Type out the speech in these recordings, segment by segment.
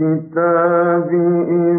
الكتاب إن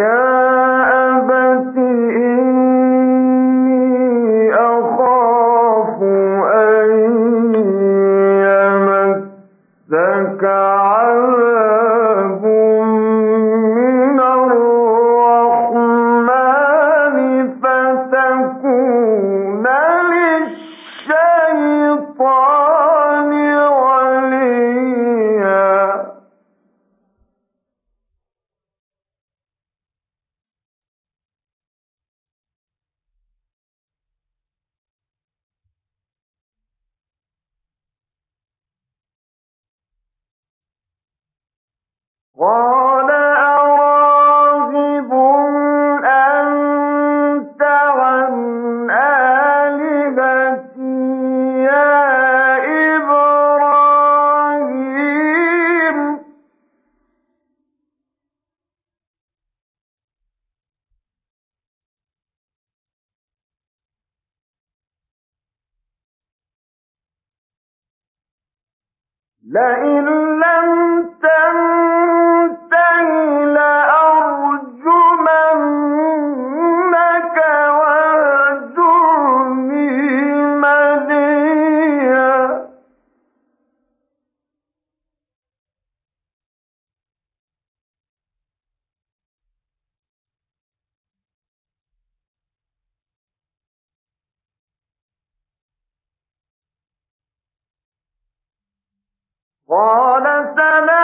يا Whoa! قال سلام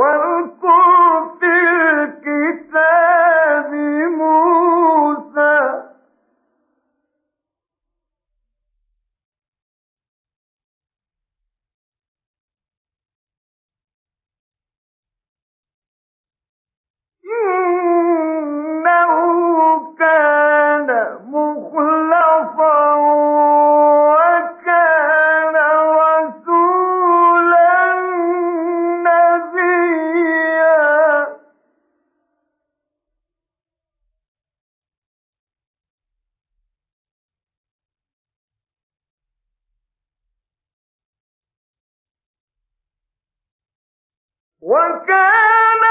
واذكر في وكان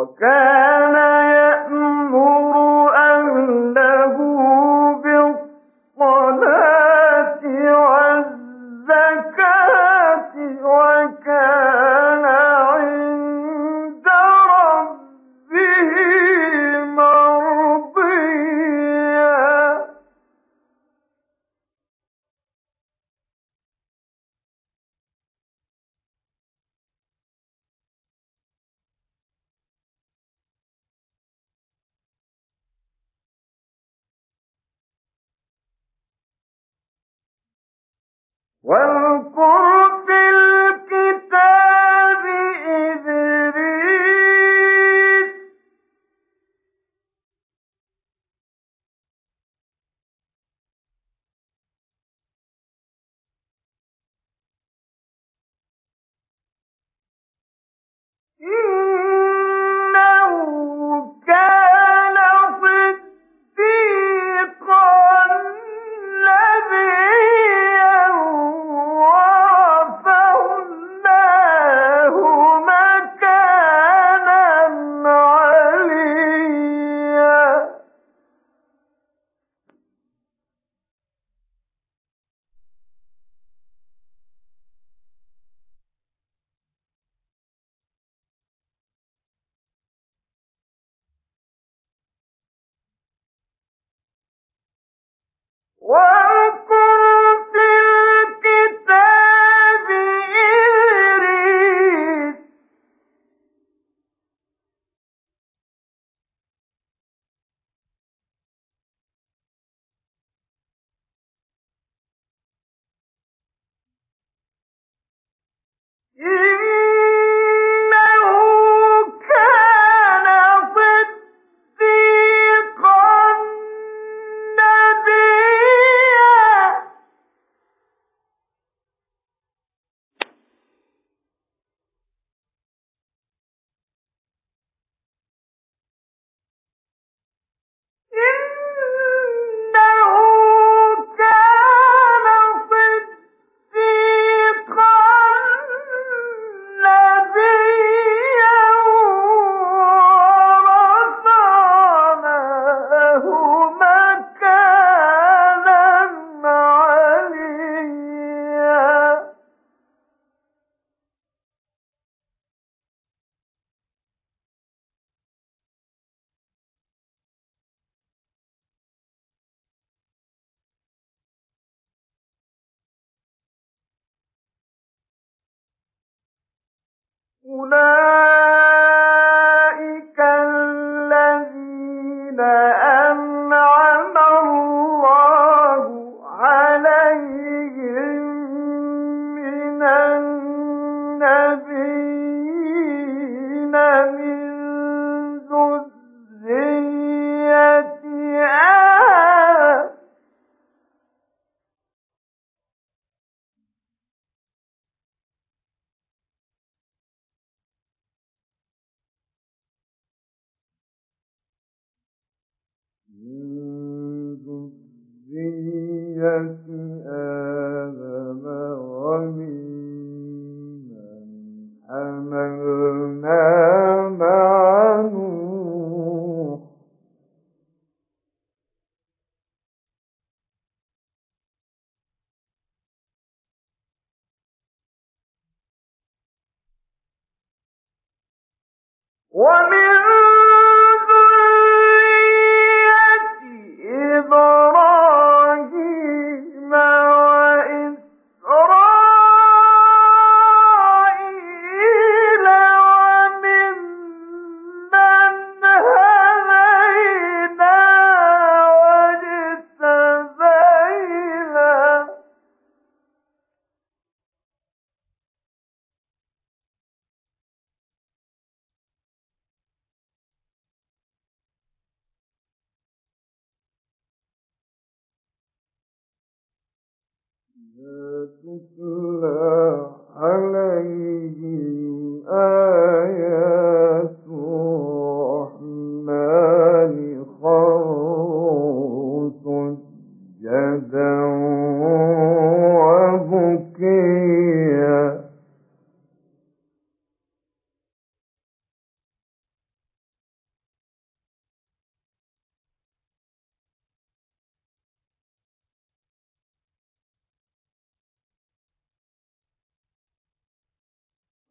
وكان واذكر Whoa!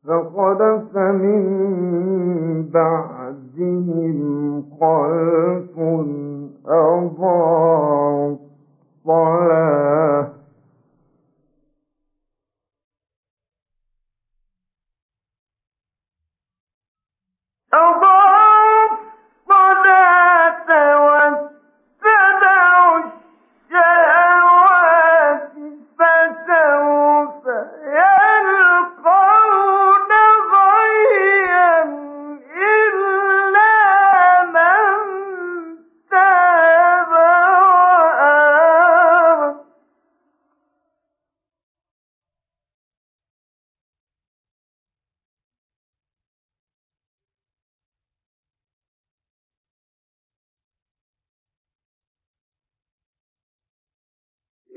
فخلف من بعدهم خلف أضاعوا الصلاة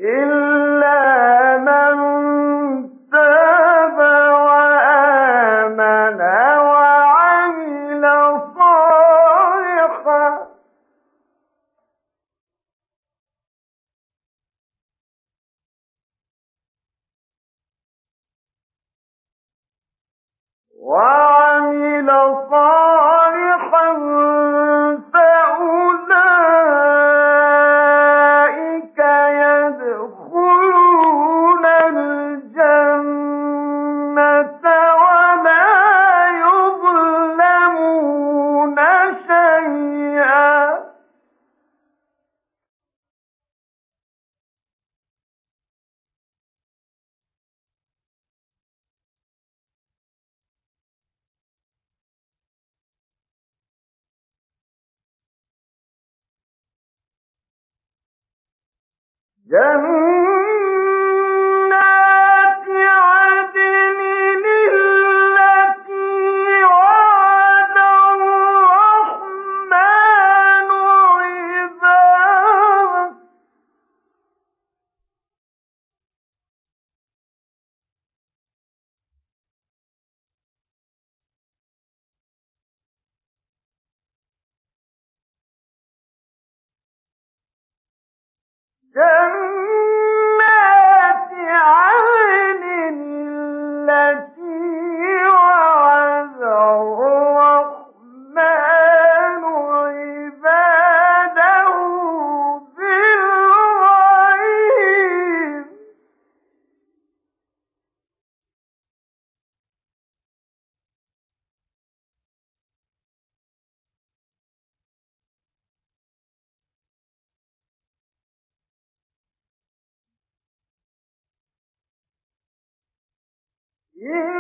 إلا جنة Yeah.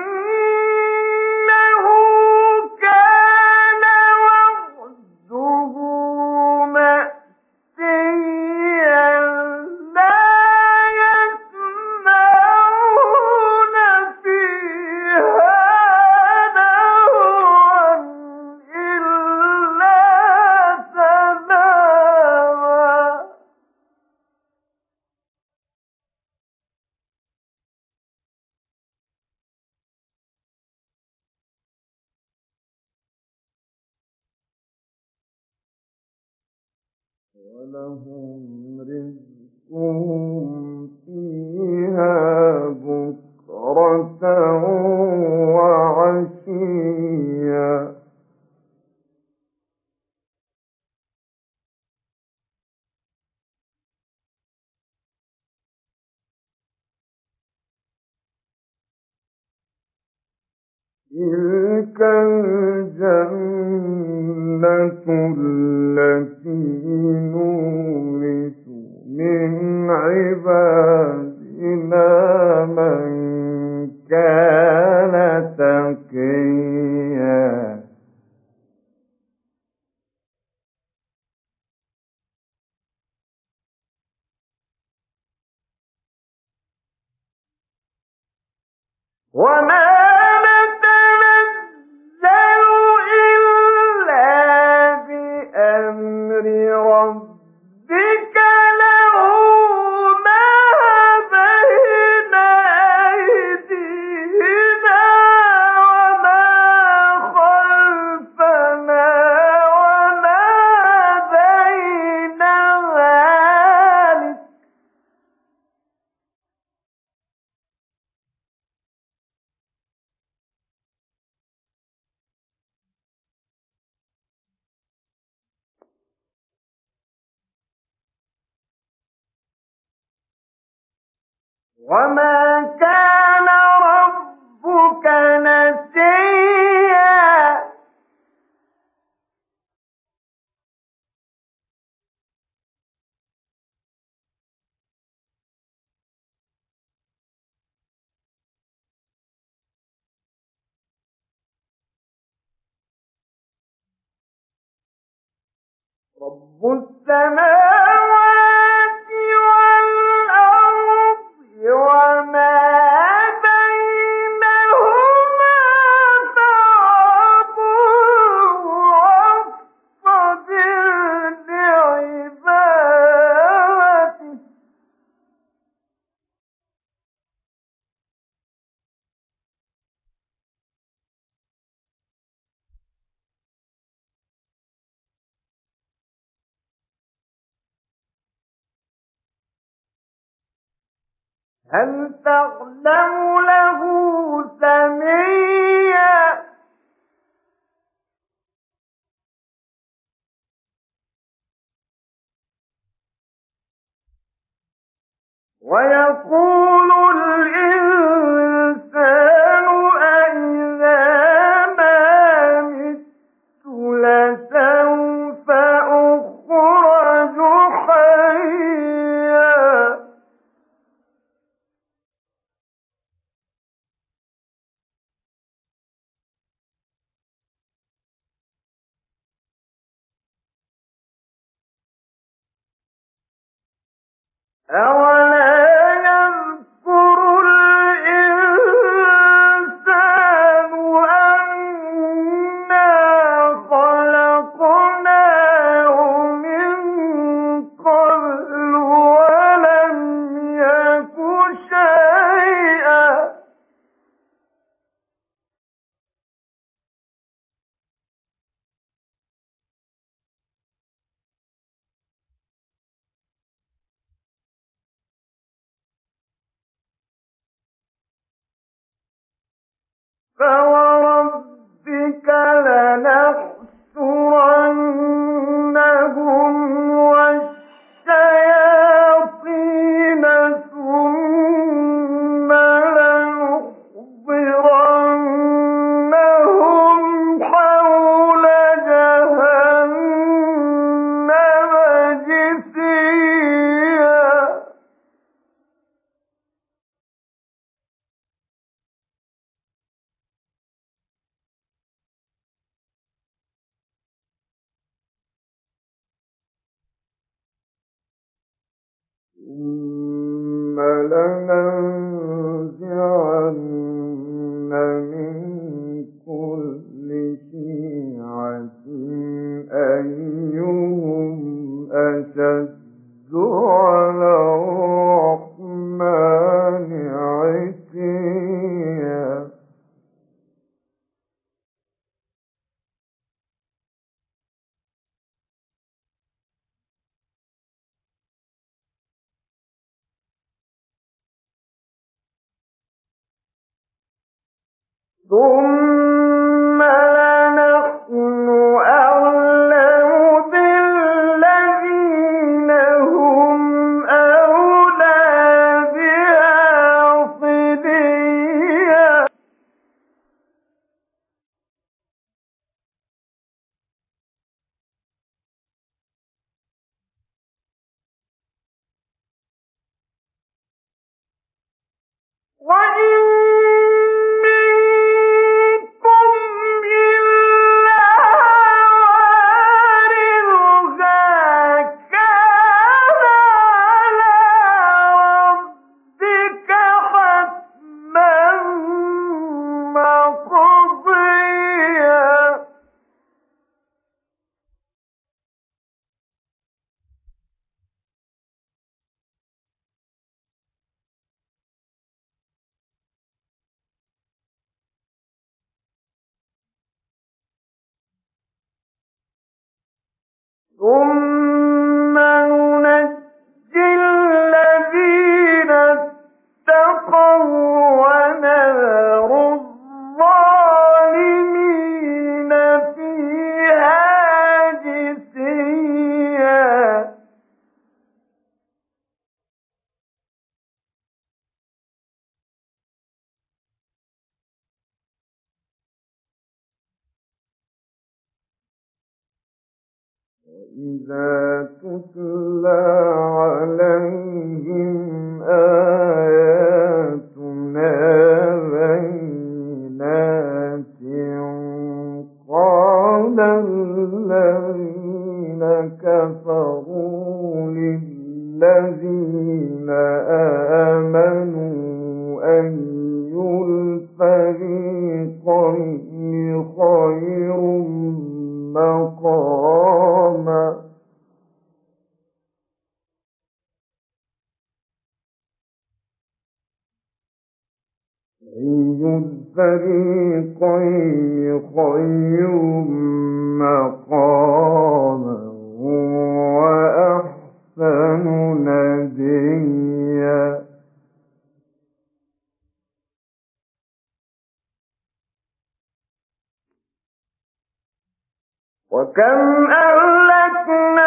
ولهم رزقهم فيها بكرة وما رب السماوات هل له سميا فوالله ثم لننظر What Non. خير وأحسن وكم أهلكنا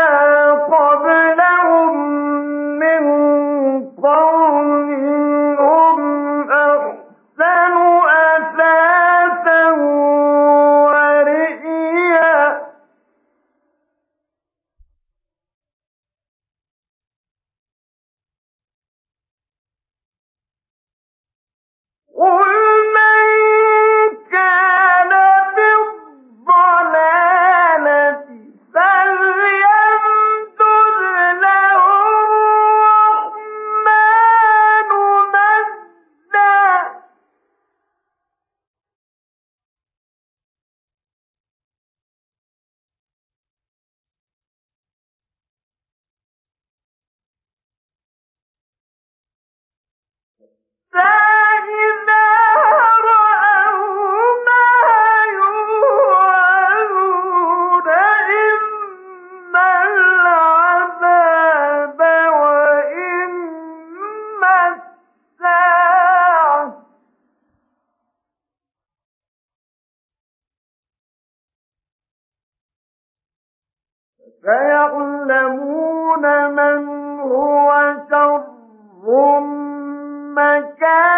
مكانا